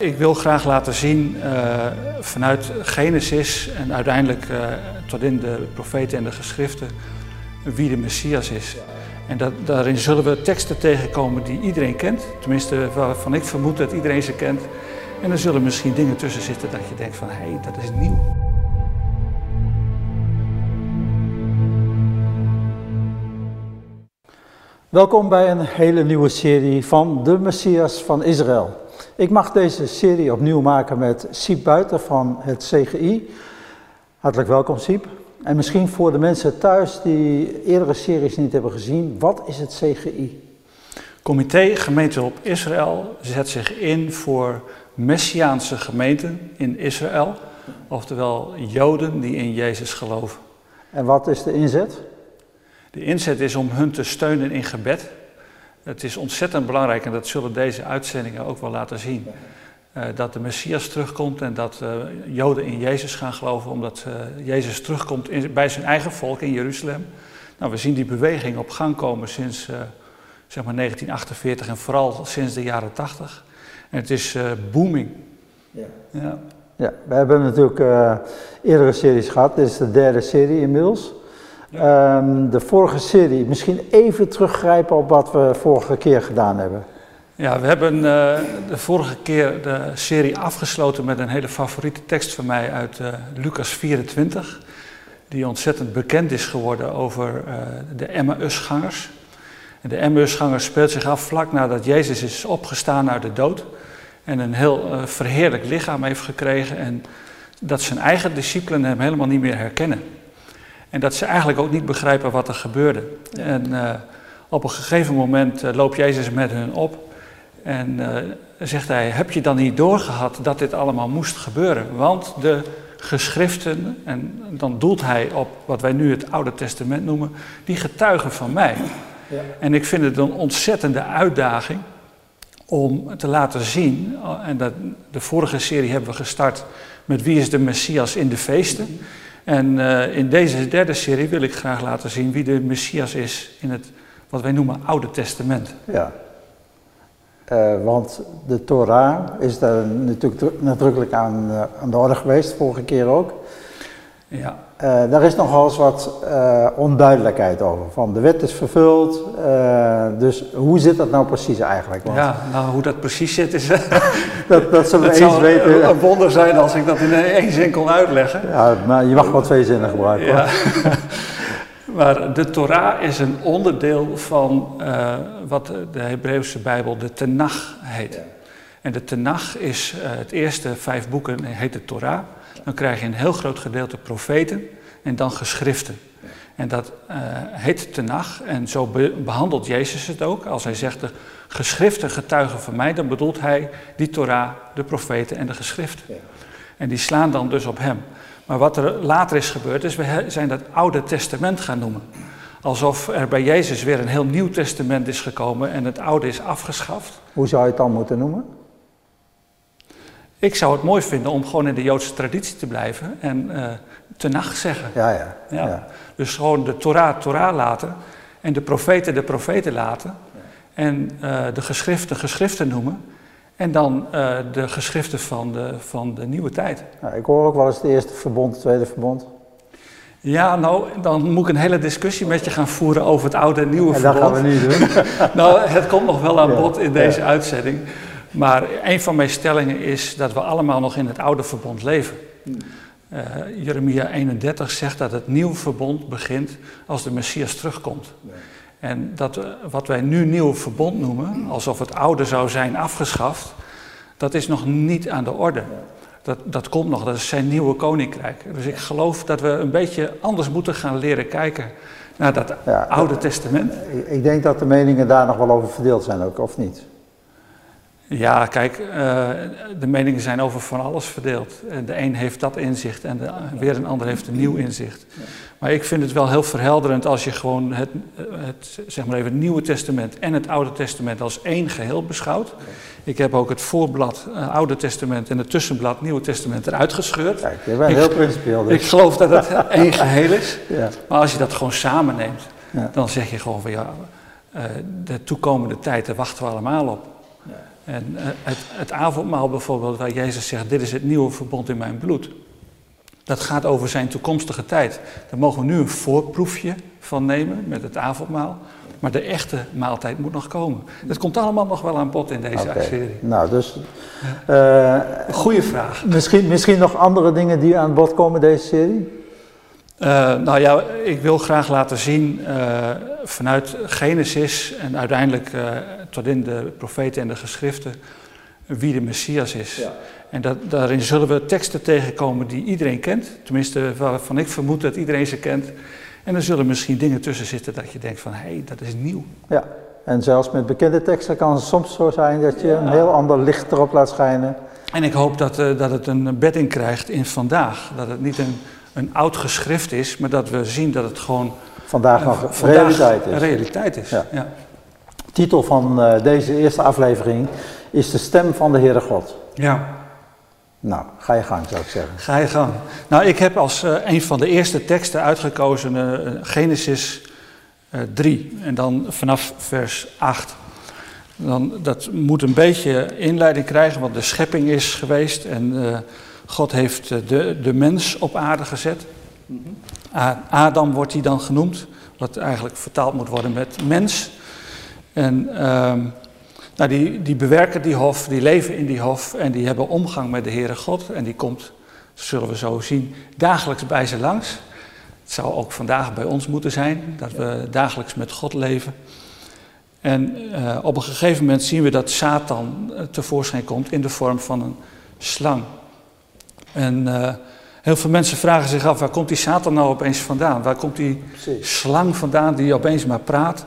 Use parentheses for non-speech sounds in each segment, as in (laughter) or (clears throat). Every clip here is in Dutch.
Ik wil graag laten zien uh, vanuit Genesis en uiteindelijk uh, tot in de profeten en de geschriften wie de Messias is. En dat, daarin zullen we teksten tegenkomen die iedereen kent, tenminste waarvan ik vermoed dat iedereen ze kent. En er zullen misschien dingen tussen zitten dat je denkt van hé, hey, dat is nieuw. Welkom bij een hele nieuwe serie van de Messias van Israël. Ik mag deze serie opnieuw maken met Siep Buiter van het CGI. Hartelijk welkom Siep. En misschien voor de mensen thuis die eerdere series niet hebben gezien, wat is het CGI? Comité Gemeente op Israël zet zich in voor Messiaanse gemeenten in Israël, oftewel Joden die in Jezus geloven. En wat is de inzet? De inzet is om hun te steunen in gebed het is ontzettend belangrijk, en dat zullen deze uitzendingen ook wel laten zien, uh, dat de Messias terugkomt en dat uh, Joden in Jezus gaan geloven, omdat uh, Jezus terugkomt in, bij zijn eigen volk in Jeruzalem. Nou, we zien die beweging op gang komen sinds zeg maar 1948 en vooral sinds de jaren 80. En het is booming. Ja. ja. Ja. we hebben natuurlijk eerdere series gehad. Dit is de derde serie inmiddels. Um, de vorige serie, misschien even teruggrijpen op wat we vorige keer gedaan hebben. Ja, we hebben uh, de vorige keer de serie afgesloten met een hele favoriete tekst van mij uit uh, Lucas 24, die ontzettend bekend is geworden over uh, de Emmausgangers. De Emmausgangers speelt zich af vlak nadat Jezus is opgestaan uit de dood en een heel verheerlijk lichaam heeft gekregen en dat zijn eigen discipelen hem helemaal niet meer herkennen. En dat ze eigenlijk ook niet begrijpen wat er gebeurde. En uh, op een gegeven moment uh, loopt Jezus met hun op en uh, zegt hij: Heb je dan niet doorgehad dat dit allemaal moest gebeuren? Want de geschriften, en dan doelt hij op wat wij nu het Oude Testament noemen, die getuigen van mij. Ja. En ik vind het een ontzettende uitdaging om te laten zien, en dat, de vorige serie hebben we gestart met wie is de Messias in de feesten. En uh, in deze derde serie wil ik graag laten zien wie de Messias is in het wat wij noemen Oude Testament. Ja. Uh, want de Torah is daar natuurlijk nadrukkelijk aan, uh, aan de orde geweest, vorige keer ook. Ja. Uh, daar is nogal eens wat uh, onduidelijkheid over. Van de wet is vervuld, uh, dus hoe zit dat nou precies eigenlijk? Want ja, nou hoe dat precies zit is... (laughs) (laughs) dat, dat zullen we eens zou weten. een wonder zijn als ik dat in één zin kon uitleggen. Ja, maar je mag wel twee zinnen gebruiken. Ja. (laughs) maar de Torah is een onderdeel van wat de Hebreeuwse Bijbel de Tenach heet. Ja. En de Tenach is het eerste vijf boeken, heet de Torah dan krijg je een heel groot gedeelte profeten en dan geschriften. En dat uh, heet Tenach en zo be behandelt Jezus het ook. Als hij zegt de geschriften getuigen van mij, dan bedoelt hij die Torah, de profeten en de geschriften. En die slaan dan dus op hem. Maar wat er later is gebeurd, is we zijn dat Oude Testament gaan noemen. Alsof er bij Jezus weer een heel nieuw testament is gekomen en het oude is afgeschaft. Hoe zou je het dan moeten noemen? Ik zou het mooi vinden om gewoon in de Joodse traditie te blijven en uh, tenach zeggen. Ja, ja, ja, ja. Dus gewoon de Torah, Torah laten en de profeten, de profeten laten. En uh, de geschriften, geschriften noemen. En dan uh, de geschriften van de, van de nieuwe tijd. Ja, ik hoor ook wel eens het eerste verbond, het tweede verbond. Ja, nou, dan moet ik een hele discussie met je gaan voeren over het oude en nieuwe en verbond. dat gaan we niet doen. (laughs) nou, het komt nog wel aan bod in deze uitzending. Maar een van mijn stellingen is dat we allemaal nog in het oude verbond leven. Uh, Jeremia 31 zegt dat het nieuwe verbond begint als de Messias terugkomt. En dat uh, wat wij nu nieuw verbond noemen, alsof het oude zou zijn afgeschaft, dat is nog niet aan de orde. Dat, dat komt nog, dat is zijn nieuwe koninkrijk. Dus ik geloof dat we een beetje anders moeten gaan leren kijken naar dat ja, Oude Testament. Ik denk dat de meningen daar nog wel over verdeeld zijn ook, of niet? Ja, kijk, uh, de meningen zijn over van alles verdeeld. En de een heeft dat inzicht en de, weer een ander heeft een nieuw inzicht. Maar ik vind het wel heel verhelderend als je gewoon het, het, zeg maar even het Nieuwe Testament en het Oude Testament als één geheel beschouwt. Ik heb ook het voorblad uh, Oude Testament en het tussenblad Nieuwe Testament eruit gescheurd. Kijk, je bent heel principieel. Dus. Ik geloof dat het (laughs) één geheel is. Ja. Maar als je dat gewoon samenneemt, ja. dan zeg je gewoon van ja, uh, de toekomende tijd, daar wachten we allemaal op. En eh, het, het avondmaal bijvoorbeeld, waar Jezus zegt, dit is het nieuwe verbond in mijn bloed. Dat gaat over zijn toekomstige tijd. Daar mogen we nu een voorproefje van nemen met het avondmaal. Maar de echte maaltijd moet nog komen. Dat komt allemaal nog wel aan bod in deze serie. Nou, dus eh, Goeie vraag. misschien, misschien nog andere dingen die aan bod komen deze serie? Eh, nou ja, ik wil graag laten zien vanuit Genesis en uiteindelijk tot in de profeten en de geschriften wie de Messias is. En dat, daarin zullen we teksten tegenkomen die iedereen kent, tenminste waarvan ik vermoed dat iedereen ze kent. En er zullen misschien dingen tussen zitten dat je denkt van hé, hey, dat is nieuw. Ja, en zelfs met bekende teksten kan het soms zo zijn dat je een heel ander licht erop laat schijnen. En ik hoop dat, eh, dat het een bedding krijgt in vandaag. Dat het niet een, een oud geschrift is, maar dat we zien dat het gewoon Vandaag nog vandaag realiteit is. een realiteit is. Ja. Ja. Titel van eh, deze eerste aflevering is De Stem van de Heere God. ja. Nou, ga je gang zou ik zeggen. Ga je gang. Nou, ik heb als eh, een van de eerste teksten uitgekozen eh, Genesis eh 3 en dan vanaf vers 8. Dan, dat moet een beetje inleiding krijgen, want de schepping is geweest en God heeft de, de mens op aarde gezet. A- Adam wordt hij dan genoemd, wat eigenlijk vertaald moet worden met mens. En ehm, nou, die, die bewerken die hof, die leven in die hof en die hebben omgang met de Heere God. En die komt, zullen we zo zien, dagelijks bij ze langs. Het zou ook vandaag bij ons moeten zijn, dat we dagelijks met God leven. En eh, op een gegeven moment zien we dat Satan eh, tevoorschijn komt in de vorm van een slang. En eh, heel veel mensen vragen zich af, waar komt die Satan nou opeens vandaan? Waar komt die Precies. slang vandaan die opeens maar praat?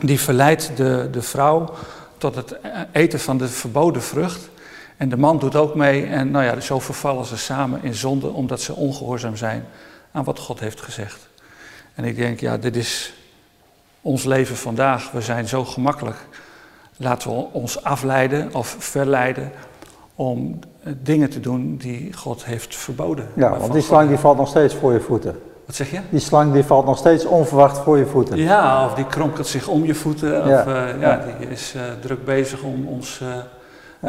Die verleidt de, de vrouw tot het eten van de verboden vrucht. En de man doet ook mee en nou ja, zo vervallen ze samen in zonde omdat ze ongehoorzaam zijn aan wat God heeft gezegd. En ik denk, ja, dit is ons leven vandaag. We zijn zo gemakkelijk. Laten we ons afleiden of verleiden om dingen te doen die God heeft verboden. Ja, want die slang die valt nog steeds voor je voeten. Wat zeg je? Die slang die valt nog steeds onverwacht voor je voeten. Ja, of die kronkelt zich om je voeten. Of Ja. eh, ja, die is eh, druk bezig om ons eh,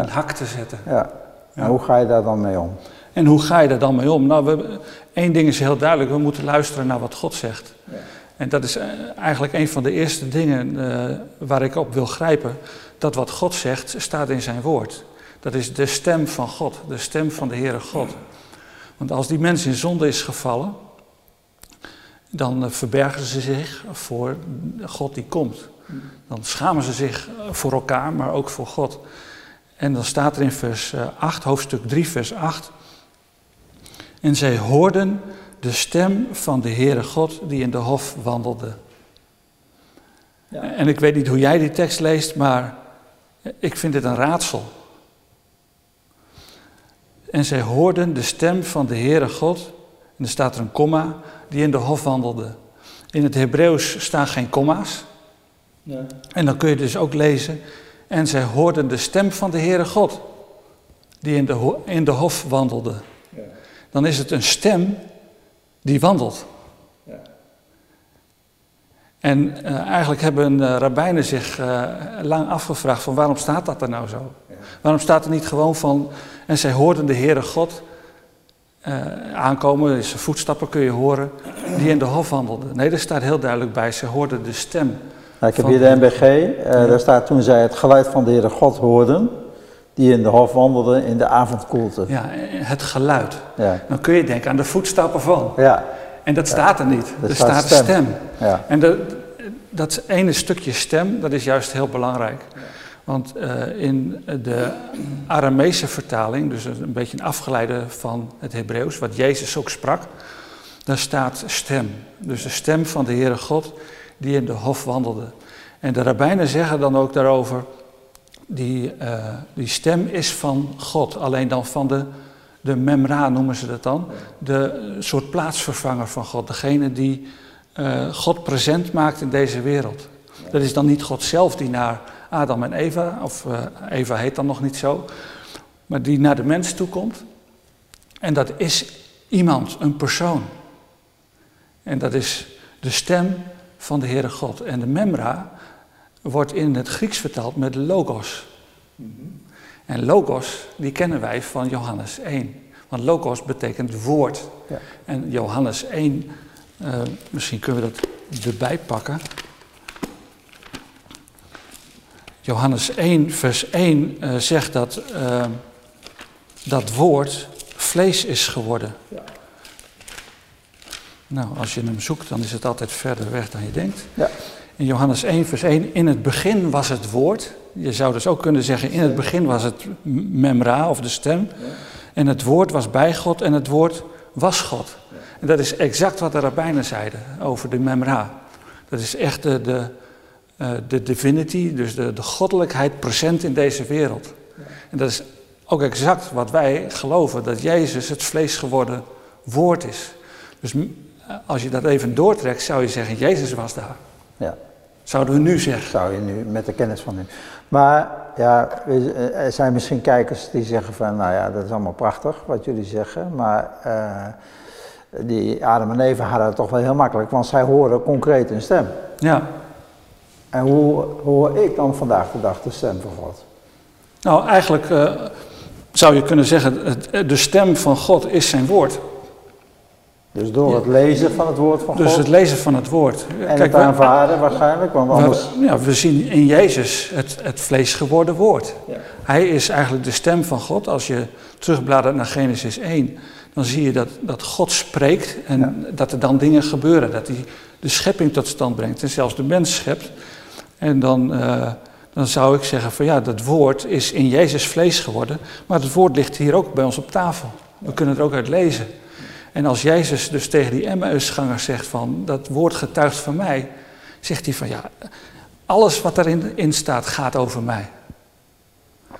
een hak te zetten. Ja. En hoe ga je daar dan mee om? En hoe ga je daar dan mee om? Nou, we, één ding is heel duidelijk. We moeten luisteren naar wat God zegt. En dat is eigenlijk een van de eerste dingen waar ik op wil grijpen. Dat wat God zegt, staat in zijn woord. Dat is de stem van God, de stem van de Heere God. Want als die mens in zonde is gevallen, dan eh, verbergen ze zich voor God die komt. Dan schamen ze zich eh, voor elkaar, maar ook voor God. En dan staat er in vers eh, 8, hoofdstuk 3, vers 8. En zij hoorden de stem van de Heere God die in de hof wandelde. Ja. En ik weet niet hoe jij die tekst leest, maar ik vind dit een raadsel. En zij hoorden de stem van de Heere God, en er staat er een komma, die in de hof wandelde. In het Hebreeuws staan geen komma's. Ja. En dan kun je dus ook lezen, en zij hoorden de stem van de Heere God, die in de, in de hof wandelde. Dan is het een stem die wandelt. En eh, eigenlijk hebben uh, rabbijnen zich eh, lang afgevraagd van waarom staat dat er nou zo? Waarom staat er niet gewoon van, en zij hoorden de Heere God eh, aankomen, dus zijn voetstappen kun je horen, die in de hof wandelde. Nee, er staat heel duidelijk bij, zij hoorden de stem. Nou, ik heb hier de NBG, eh, daar staat toen zij het geluid van de Heere God hoorden, die in de hof wandelde in de avondkoelte. Ja, het geluid. Ja, Dan kun je denken aan de voetstappen van. ja, En dat staat er niet. Er Er staat staat stem. stem. ja. En de, dat ene stukje stem, dat is juist heel belangrijk. Want eh, in de Aramese vertaling, dus een beetje een afgeleide van het Hebreeuws, wat Jezus ook sprak, daar staat stem. Dus de stem van de Heere God die in de hof wandelde. En de rabbijnen zeggen dan ook daarover, die, eh, die stem is van God, alleen dan van de, de memra noemen ze dat dan, de soort plaatsvervanger van God, degene die eh, God present maakt in deze wereld. Dat is dan niet God zelf die naar Adam en Eva, of eh, Eva heet dan nog niet zo, maar die naar de mens toe komt. En dat is iemand, een persoon. En dat is de stem van de Heere God. En de memra wordt in het Grieks vertaald met logos. En logos, die kennen wij van Johannes 1. Want logos betekent woord. Ja. En Johannes 1, uh, misschien kunnen we dat erbij pakken. Johannes 1, vers 1 uh, zegt dat uh, dat woord vlees is geworden. Ja. Nou, als je hem zoekt, dan is het altijd verder weg dan je denkt. Ja. In Johannes 1, vers 1, in het begin was het woord. Je zou dus ook kunnen zeggen, in het begin was het memra of de stem. Ja. En het woord was bij God en het woord was God. En dat is exact wat de rabbijnen zeiden over de memra. Dat is echt de, de, de divinity, dus de, de goddelijkheid present in deze wereld. En dat is ook exact wat wij geloven, dat Jezus het vlees geworden woord is. Dus als je dat even doortrekt, zou je zeggen, Jezus was daar. Ja. Zouden we nu zeggen. Zou je nu, met de kennis van nu. Maar ja, er zijn misschien kijkers die zeggen van, nou ja, dat is allemaal prachtig wat jullie zeggen. Maar uh, die Adam en Eva hadden het toch wel heel makkelijk, want zij horen concreet een stem. Ja. En hoe hoor ik dan vandaag de dag de stem van God? Nou, eigenlijk uh, zou je kunnen zeggen, het, de stem van God is zijn woord. Dus door het lezen van het woord van dus God? Dus het lezen van het woord. En Kijk, het aanvaarden we, waarschijnlijk, want anders... We, ja, we zien in Jezus het, het vlees geworden woord. Ja. Hij is eigenlijk de stem van God. Als je terugbladert naar Genesis 1, dan zie je dat, dat God spreekt en Ja. dat er dan dingen gebeuren. Dat hij de schepping tot stand brengt en zelfs de mens schept. En dan, uh, dan zou ik zeggen van ja, dat woord is in Jezus vlees geworden. Maar het woord ligt hier ook bij ons op tafel. We kunnen er ook uit lezen. En als Jezus dus tegen die Emmausgangers zegt van dat woord getuigt van mij, zegt hij van ja, alles wat erin in staat gaat over mij.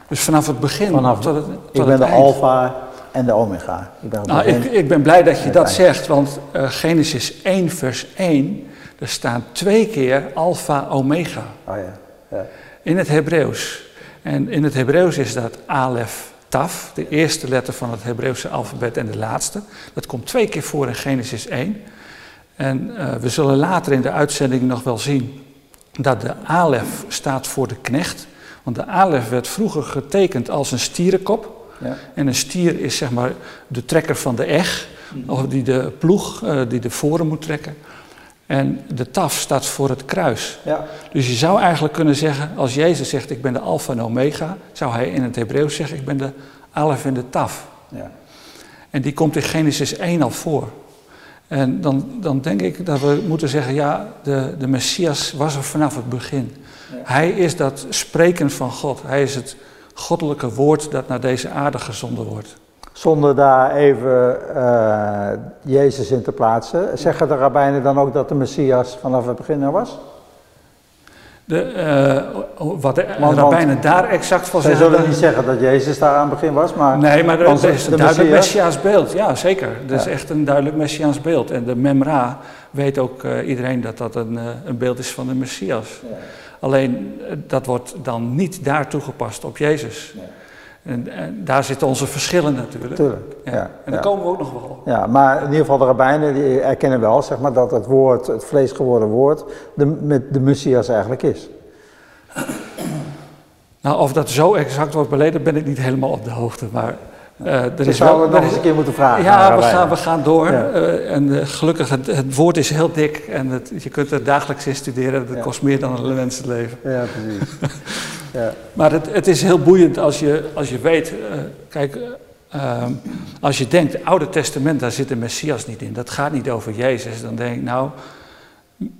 Dus vanaf het begin Vanaf, tot het, tot ik ben de alfa en de omega. Ik ben, Nou, ik, ik ben blij dat je dat eind. zegt, want uh, Genesis 1 vers 1, er staan twee keer alfa omega Oh ja. ja. in het Hebreeuws. En in het Hebreeuws is dat alef taf, de eerste letter van het Hebreeuwse alfabet en de laatste. Dat komt twee keer voor in Genesis 1. En uh, we zullen later in de uitzending nog wel zien dat de alef staat voor de knecht. Want de alef werd vroeger getekend als een stierenkop. Ja. En een stier is zeg maar de trekker van de eg, of die de ploeg, uh, die de voren moet trekken. En de taf staat voor het kruis. Ja. Dus je zou eigenlijk kunnen zeggen, als Jezus zegt ik ben de alfa en omega, zou hij in het Hebreeuws zeggen ik ben de alef en de taf. Ja. En die komt in Genesis 1 al voor. En dan, dan denk ik dat we moeten zeggen, ja, de, de Messias was er vanaf het begin. Ja. Hij is dat spreken van God. Hij is het goddelijke woord dat naar deze aarde gezonden wordt. Zonder daar even uh, Jezus in te plaatsen. Zeggen de rabbijnen dan ook dat de Messias vanaf het begin er was? De, uh, wat de Want- rabbijnen want daar exact van zeggen... zullen dat- niet zeggen dat Jezus daar aan het begin was, maar... Nee, maar er, is een de duidelijk Messias- Messiaans beeld. Ja, zeker. Er is echt een duidelijk Messiaans beeld. En de Memra weet ook uh, iedereen dat dat een, een beeld is van de Messias. Ja. Alleen, dat wordt dan niet daar toegepast op Jezus. Ja. En, en daar zitten onze verschillen natuurlijk. Tuurlijk, Ja. ja, En daar ja. komen we ook nog wel. Ja, maar in ieder geval de rabbijnen die erkennen wel zeg maar, dat het woord, het vlees geworden woord, de, met de Messias eigenlijk is. Nou, of dat zo exact wordt beleden, ben ik niet helemaal op de hoogte. Maar uh, Dus is zouden we nog eens een keer moeten vragen. Ja, we gaan, we gaan door. Ja. Eh, en eh, gelukkig, het, het woord is heel dik en het, je kunt er dagelijks in studeren. Dat Ja. kost meer dan een mensenleven. Ja, precies. (laughs) ja. Maar het, het is heel boeiend als je, als je weet, eh, kijk, eh, als je denkt, het Oude Testament, daar zit de Messias niet in. Dat gaat niet over Jezus. Dan denk ik, nou,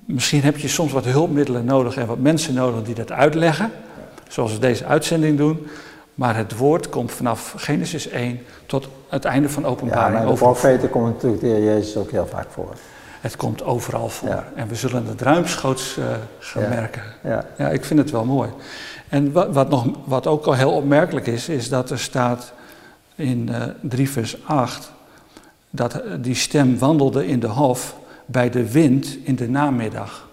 misschien heb je soms wat hulpmiddelen nodig en wat mensen nodig die dat uitleggen. Zoals we deze uitzending doen. Maar het woord komt vanaf Genesis 1 tot het einde van ja, openbaring. maar de profeten komen natuurlijk de Heer Jezus ook heel vaak voor. Het komt overal voor. Ja. En we zullen het ruimschoots eh, gaan Ja. merken. Ja, Ja, ik vind het wel mooi. En wat, wat, nog, wat ook al heel opmerkelijk is, is dat er staat in eh 3 vers 8, dat eh, die stem wandelde in de hof bij de wind in de namiddag.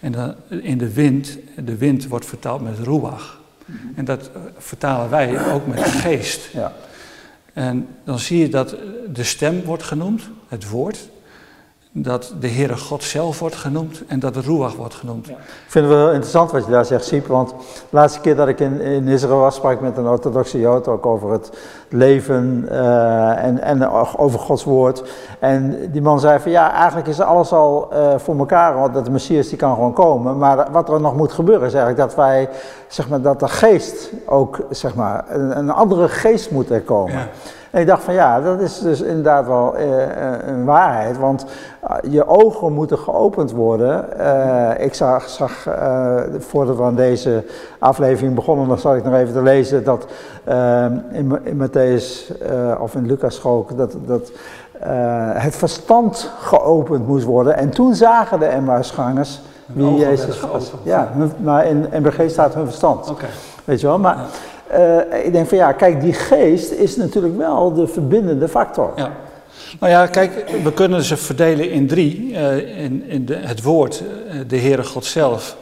En dan, in de wind, de wind wordt vertaald met ruach. En dat eh, vertalen wij ook met geest. ja. En dan zie je dat de stem wordt genoemd, het woord. Dat de Heere God zelf wordt genoemd en dat de Ruach wordt genoemd. Ik vind het wel interessant wat je daar zegt, Siep. Want de laatste keer dat ik in, in Israël was, sprak ik met een orthodoxe Jood ook over het leven uh, en, en over Gods woord. En die man zei van ja, eigenlijk is alles al uh, voor elkaar, want dat de Messias die kan gewoon komen. Maar wat er nog moet gebeuren is eigenlijk dat wij, zeg maar, dat de geest ook, zeg maar, een, een andere geest moet er komen. Ja. En ik dacht van ja, dat is dus inderdaad wel uh, een waarheid, want je ogen moeten geopend worden. Uh, ik zag, zag uh, voordat we aan deze aflevering begonnen, dan zat ik nog even te lezen dat in, in Matthäus of in Lucas ook dat, dat het verstand geopend moest worden. En toen zagen de Emmausgangers wie Jezus was. Ja, maar in MBG staat hun verstand. Okay. Weet je wel, maar... Ja. Uh, ik denk van ja, kijk, die geest is natuurlijk wel de verbindende factor. Ja. Nou ja, kijk, we kunnen ze verdelen in drie. Uh, in, in de, het woord, uh, de Heere God zelf.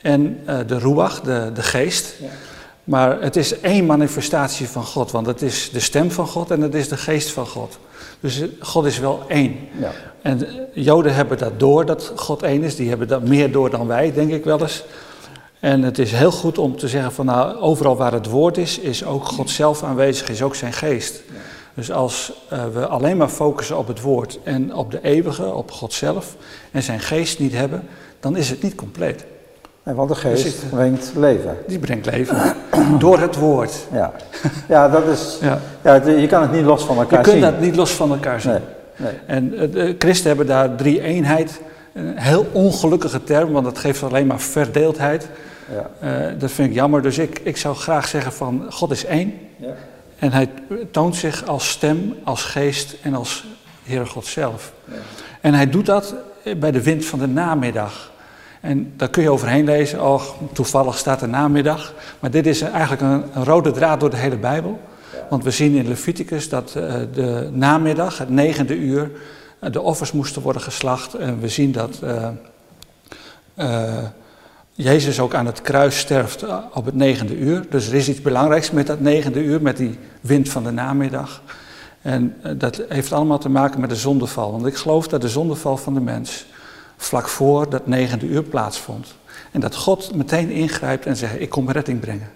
En de Ruach, de, de geest. Ja. Maar het is één manifestatie van God. Want het is de stem van God en het is de geest van God. Dus God is wel één. Ja. En Joden hebben dat door, dat God één is. Die hebben dat meer door dan wij, denk ik wel eens. En het is heel goed om te zeggen van nou, overal waar het woord is, is ook God zelf aanwezig, is ook zijn geest. Dus als uh, we alleen maar focussen op het woord en op de eeuwige, op God zelf, en zijn geest niet hebben, dan is het niet compleet. Want de geest dus brengt leven. Die brengt leven. (clears throat) Door het woord. Ja, ja dat is. Ja. Ja, je kan het niet los van elkaar zien. Je kunt dat niet los van elkaar zien. Nee, nee. En de christen hebben daar drie eenheid. Een heel ongelukkige term, want dat geeft alleen maar verdeeldheid. Ja. Uh, dat vind ik jammer. Dus ik, ik zou graag zeggen van God is één. Ja. En hij toont zich als stem, als geest en als Heere God zelf. Ja. En hij doet dat bij de wind van de namiddag. En daar kun je overheen lezen. Oh, toevallig staat de namiddag. Maar dit is eigenlijk een, een rode draad door de hele Bijbel. Want we zien in Leviticus dat uh, de namiddag, het negende uur, uh, de offers moesten worden geslacht. En we zien dat Jezus ook aan het kruis sterft eh, op het negende uur. Dus er is iets belangrijks met dat negende uur, met die wind van de namiddag. En eh, dat heeft allemaal te maken met de zondeval. Want ik geloof dat de zondeval van de mens vlak voor dat negende uur plaatsvond. En dat God meteen ingrijpt en zegt, ik kom redding brengen.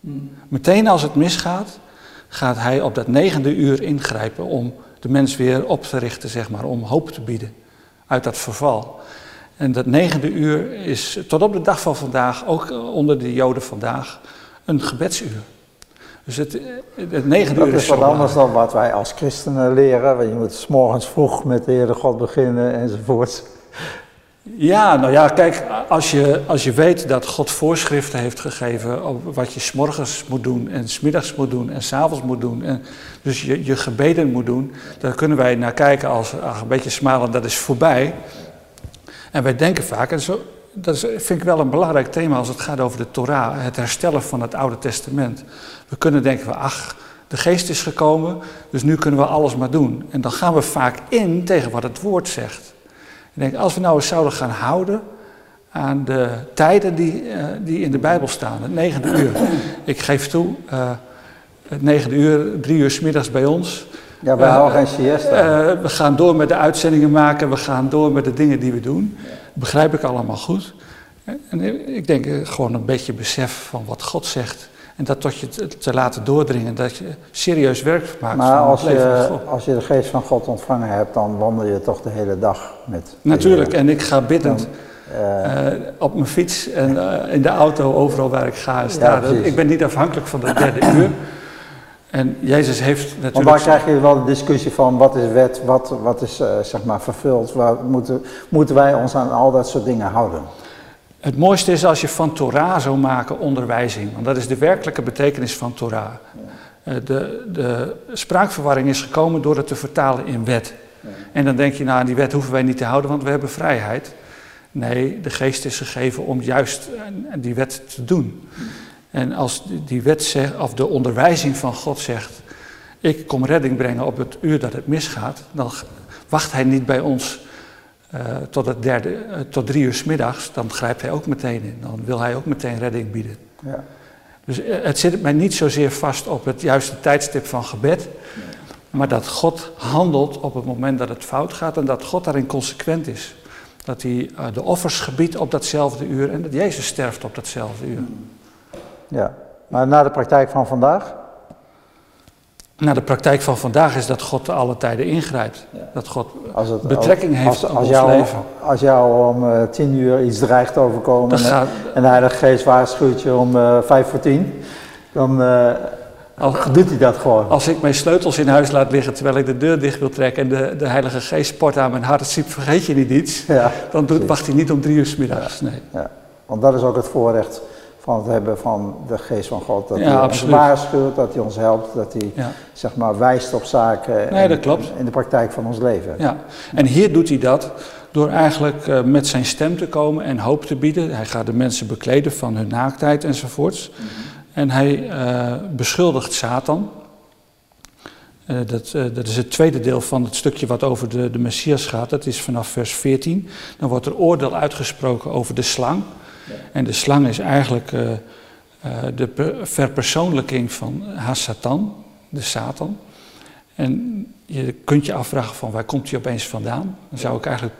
Hmm. Meteen als het misgaat, gaat hij op dat negende uur ingrijpen om de mens weer op te richten, zeg maar, om hoop te bieden uit dat verval. En dat negende uur is tot op de dag van vandaag, ook onder de Joden vandaag, een gebedsuur. Dus het, het negende dat uur is wat anders dan wat wij als christenen leren. Want je moet s morgens vroeg met de Heere God beginnen enzovoort. Ja, nou ja, kijk, als je, als je weet dat God voorschriften heeft gegeven op wat je s'morgens moet doen en s'middags moet doen en s'avonds moet doen, en dus je, je gebeden moet doen, daar kunnen wij naar kijken als ach, een beetje smalen, dat is voorbij. En wij denken vaak, en zo, dat vind ik wel een belangrijk thema als het gaat over de Torah, het herstellen van het Oude Testament. We kunnen denken ach, de geest is gekomen, dus nu kunnen we alles maar doen. En dan gaan we vaak in tegen wat het woord zegt. Ik denk, als we nou eens zouden gaan houden aan de tijden die, uh, die in de Bijbel staan, het negende uur. Ik geef toe, uh, het negende uur, drie uur s middags bij ons. Ja, wij houden geen siesta. Uh, we gaan door met de uitzendingen maken, we gaan door met de dingen die we doen. Begrijp ik allemaal goed. En ik denk eh, gewoon een beetje besef van wat God zegt. En dat tot je te laten doordringen, dat je serieus werk maakt maar als je, als je de geest van God ontvangen hebt, dan wandel je toch de hele dag met... Natuurlijk, en ik ga biddend uh, uh, op mijn fiets en uh, in de auto, overal waar ik ga. Ja, ik ben niet afhankelijk van de derde uur. En Jezus heeft natuurlijk... Maar waar krijg je wel de discussie van wat is wet, wat, wat is uh, zeg maar vervuld, waar moeten, moeten wij ons aan al dat soort dingen houden? Het mooiste is als je van Torah zou maken onderwijzing, want dat is de werkelijke betekenis van Torah. Ja. Uh, de, de spraakverwarring is gekomen door het te vertalen in wet. Ja. En dan denk je, nou die wet hoeven wij niet te houden, want we hebben vrijheid. Nee, de geest is gegeven om juist uh, die wet te doen. En als die wet zegt, of de onderwijzing van God zegt, ik kom redding brengen op het uur dat het misgaat, dan wacht hij niet bij ons uh, tot, het derde, uh, tot drie uur s middags, dan grijpt hij ook meteen in. Dan wil hij ook meteen redding bieden. Ja. Dus uh, het zit mij niet zozeer vast op het juiste tijdstip van gebed, maar dat God handelt op het moment dat het fout gaat en dat God daarin consequent is. Dat hij de offers gebiedt op datzelfde uur en dat Jezus sterft op datzelfde uur. Ja, maar naar de praktijk van vandaag? Nou, de praktijk van vandaag is dat God alle tijden ingrijpt. Dat God betrekking heeft als, op als ons jou, leven. Als jou om uh, tien uur iets dreigt overkomen en, gaat, en de Heilige Geest waarschuwt je om uh, vijf voor tien, dan uh, als, doet hij dat gewoon. Als ik mijn sleutels in huis laat liggen terwijl ik de deur dicht wil trekken en de, de Heilige Geest sport aan mijn hart ziet, vergeet je niet iets, ja, dan doet, wacht hij niet om drie uur s middags. Nee. Ja, want dat is ook het voorrecht van het hebben van de geest van God. Dat ja, hij ons waarschuwt, dat hij ons helpt, dat hij ja. zeg maar wijst op zaken nee, dat klopt. in de praktijk van ons leven. Ja, en hier doet hij dat door eigenlijk uh, met zijn stem te komen en hoop te bieden. Hij gaat de mensen bekleden van hun naaktheid enzovoorts. Mm -hmm. En hij uh, beschuldigt Satan. Uh, dat, dat, is het tweede deel van het stukje wat over de, de Messias gaat. Dat is vanaf vers 14. Dan wordt er oordeel uitgesproken over de slang. En de slang is eigenlijk uh, uh, de verpersoonlijking van Hasatan, de Satan. En je kunt je afvragen van waar komt hij opeens vandaan? Dan zou ik eigenlijk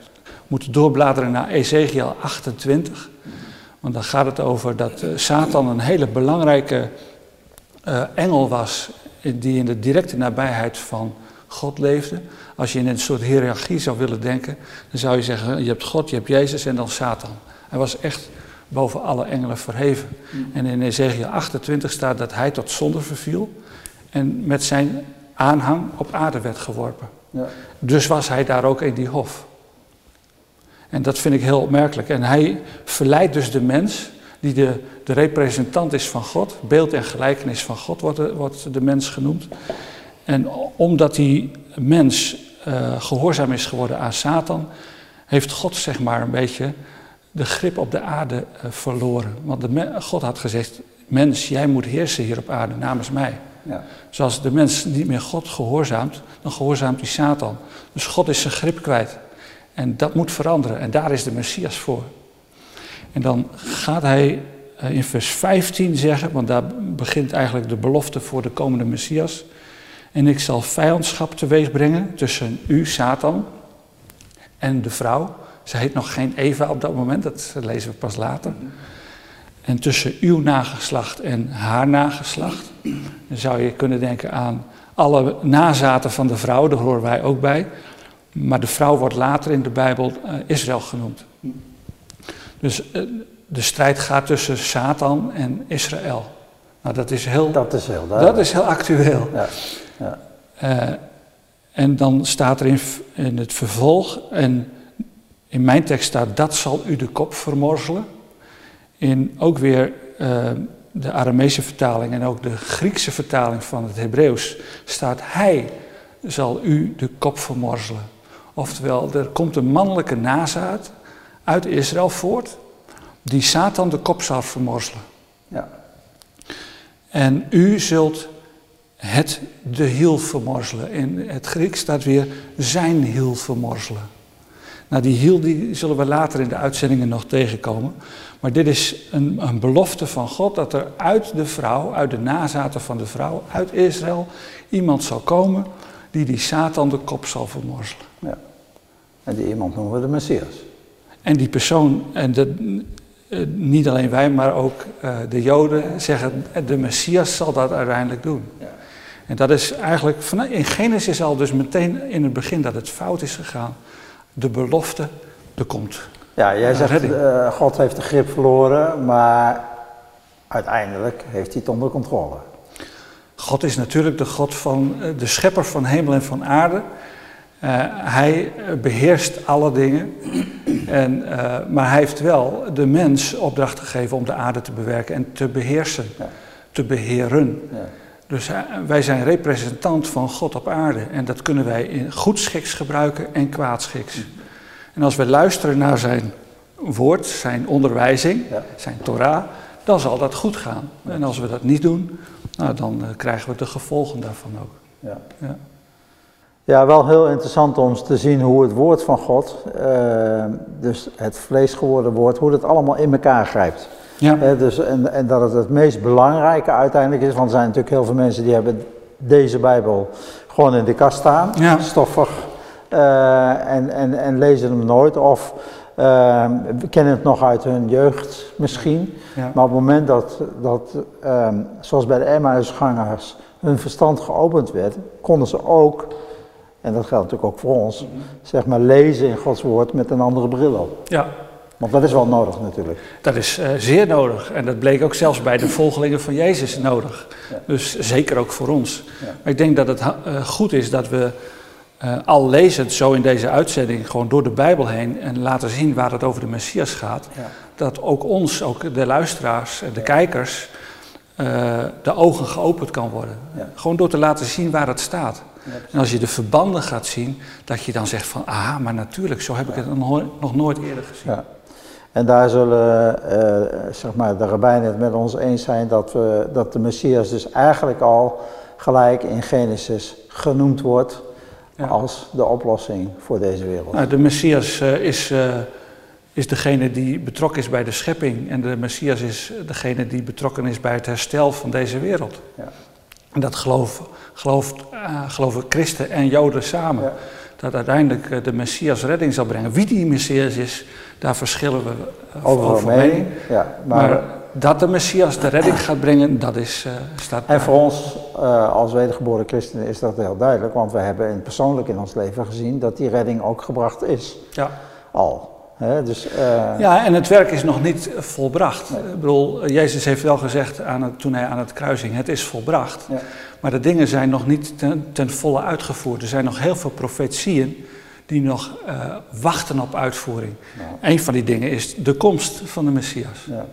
moeten doorbladeren naar Ezekiel 28. Want dan gaat het over dat uh, Satan een hele belangrijke engel was die in de directe nabijheid van God leefde. Als je in een soort hiërarchie zou willen denken, dan zou je zeggen, je hebt God, je hebt Jezus en dan Satan. Hij was echt boven alle engelen verheven. Mm. En in Ezekiel 28 staat dat hij tot zonde verviel en met zijn aanhang op aarde werd geworpen. Ja. Dus was hij daar ook in die hof. En dat vind ik heel opmerkelijk. En hij verleidt dus de mens, die de, de representant is van God, beeld en gelijkenis van God wordt de, wordt de mens genoemd. En omdat die mens uh, gehoorzaam is geworden aan Satan, heeft God zeg maar een beetje de grip op de aarde uh, verloren. Want de God had gezegd, mens, jij moet heersen hier op aarde namens mij. Ja. Zoals de mens niet meer God gehoorzaamt, dan gehoorzaamt hij Satan. Dus God is zijn grip kwijt. En dat moet veranderen. En daar is de Messias voor. En dan gaat hij uh, in vers 15 zeggen, want daar begint eigenlijk de belofte voor de komende Messias. En ik zal vijandschap teweeg brengen tussen u, Satan, en de vrouw ze heet nog geen Eva op dat moment, dat lezen we pas later. En tussen uw nageslacht en haar nageslacht, dan zou je kunnen denken aan alle nazaten van de vrouw, daar horen wij ook bij. Maar de vrouw wordt later in de Bijbel uh, Israël genoemd. Dus uh, de strijd gaat tussen Satan en Israël. Nou, dat is heel, dat is heel, dat is heel actueel. Ja, ja. Uh, en dan staat er in, in het vervolg, en in mijn tekst staat, dat zal u de kop vermorzelen. In ook weer uh, de Aramese vertaling en ook de Griekse vertaling van het Hebreeuws staat, hij zal u de kop vermorzelen. Oftewel, er komt een mannelijke nazaat uit Israël voort, die Satan de kop zal vermorzelen. Ja. En u zult het de hiel vermorzelen. In het Grieks staat weer zijn hiel vermorzelen. Nou, die hiel die zullen we later in de uitzendingen nog tegenkomen. Maar dit is een, een, belofte van God dat er uit de vrouw, uit de nazaten van de vrouw, uit Israël, iemand zal komen die die Satan de kop zal vermorzelen. Ja. En die iemand noemen we de Messias. En die persoon, en de, uh, niet alleen wij, maar ook uh, de Joden zeggen, de Messias zal dat uiteindelijk doen. Ja. En dat is eigenlijk, in Genesis al dus meteen in het begin dat het fout is gegaan de belofte, er komt. Ja, jij zegt uh, God heeft de grip verloren, maar uiteindelijk heeft hij het onder controle. God is natuurlijk de God van eh, de schepper van hemel en van aarde. Uh, hij beheerst alle dingen. En, uh, maar hij heeft wel de mens opdracht gegeven om de aarde te bewerken en te beheersen, ja. te beheren. Ja. Dus wij zijn representant van God op aarde en dat kunnen wij in goedschiks gebruiken en kwaadschiks. En als we luisteren naar zijn woord, zijn onderwijzing, zijn Torah, dan zal dat goed gaan. En als we dat niet doen, nou, dan uh, krijgen we de gevolgen daarvan ook. Ja. ja. Ja. wel heel interessant om te zien hoe het woord van God, uh, dus het vlees geworden woord, hoe het allemaal in elkaar grijpt. Ja. dus, en, en dat het het meest belangrijke uiteindelijk is, want er zijn natuurlijk heel veel mensen die hebben deze Bijbel gewoon in de kast staan, Ja. stoffig, eh, en, en, en lezen hem nooit. Of eh, we kennen het nog uit hun jeugd misschien. Ja. Maar op het moment dat, dat eh, zoals bij de Emmausgangers, hun verstand geopend werd, konden ze ook, en dat geldt natuurlijk ook voor ons, zeg maar lezen in Gods woord met een andere bril op. ja, Want dat is wel nodig natuurlijk. dat is eh, zeer nodig. En dat bleek ook zelfs bij de volgelingen van Jezus nodig. Ja. Dus zeker ook voor ons. Ja. Maar ik denk dat het eh, goed is dat we eh, al lezend zo in deze uitzending gewoon door de Bijbel heen en laten zien waar het over de Messias gaat. Ja. Dat ook ons, ook de luisteraars, en de kijkers, de ogen geopend kan worden. Gewoon door te laten zien waar het staat. En als je de verbanden gaat zien, dat je dan zegt van, ah, maar natuurlijk, zo heb ik het nog, nog nooit eerder gezien. En daar zullen eh, zeg maar, de rabbijnen het met ons eens zijn dat, we, dat de Messias dus eigenlijk al gelijk in Genesis genoemd wordt Ja. als de oplossing voor deze wereld. Nou, de Messias eh, is, eh, is degene die betrokken is bij de schepping. En de Messias is degene die betrokken is bij het herstel van deze wereld. Ja. En dat geloof, geloven christen en joden samen. Ja. Dat uiteindelijk de Messias redding zal brengen. Wie die Messias is, daar verschillen we eh, Overal over mening. Ja, maar, Maar dat de Messias de redding gaat brengen, dat is, eh, staat en voor ons eh, als wedergeboren christenen is dat heel duidelijk, want we hebben in, persoonlijk in ons leven gezien dat die redding ook gebracht is. Ja. Al. Dus, Ja, en het werk is nog niet volbracht. Ik bedoel, Jezus heeft wel gezegd aan het, toen hij aan het kruising, het is volbracht. Ja. Maar de dingen zijn nog niet ten, ten volle uitgevoerd. Er zijn nog heel veel profetieën die nog eh, wachten op uitvoering. Nou. Een van die dingen is de komst van de Messias. Ja.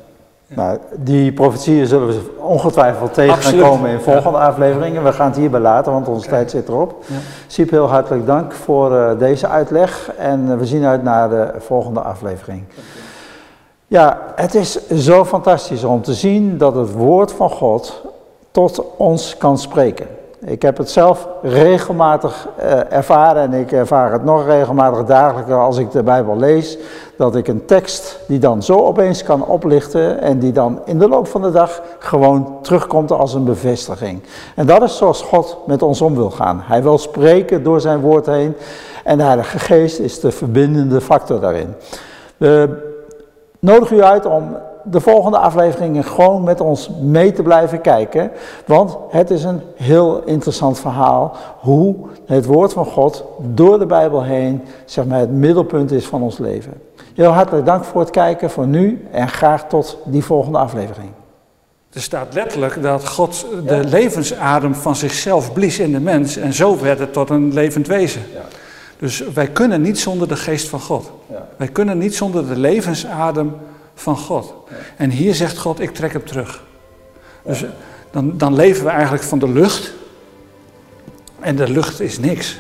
Nou, die profetieën zullen we ongetwijfeld tegen gaan Absoluut. komen in volgende afleveringen. We gaan het hierbij laten, want onze tijd zit erop. Ja. Siep, heel hartelijk dank voor eh, deze uitleg en eh, we zien uit naar de volgende aflevering. Ja, het is zo fantastisch om te zien dat het woord van God tot ons kan spreken. Ik heb het zelf regelmatig eh, ervaren en ik ervaar het nog regelmatig dagelijks als ik de Bijbel lees. Dat ik een tekst die dan zo opeens kan oplichten en die dan in de loop van de dag gewoon terugkomt als een bevestiging. En dat is zoals God met ons om wil gaan. Hij wil spreken door zijn woord heen en de Heilige Geest is de verbindende factor daarin. We nodig u uit om de volgende afleveringen gewoon met ons mee te blijven kijken. Want het is een heel interessant verhaal hoe het woord van God door de Bijbel heen zeg maar, het middelpunt is van ons leven. Heel hartelijk dank voor het kijken voor nu en graag tot die volgende aflevering. Er staat letterlijk dat God de levensadem van zichzelf blies in de mens en zo werd het tot een levend wezen. Dus wij kunnen niet zonder de geest van God. Ja. Wij kunnen niet zonder de levensadem van God. En hier zegt God, ik trek hem terug. Dus dan, dan leven we eigenlijk van de lucht. En de lucht is niks.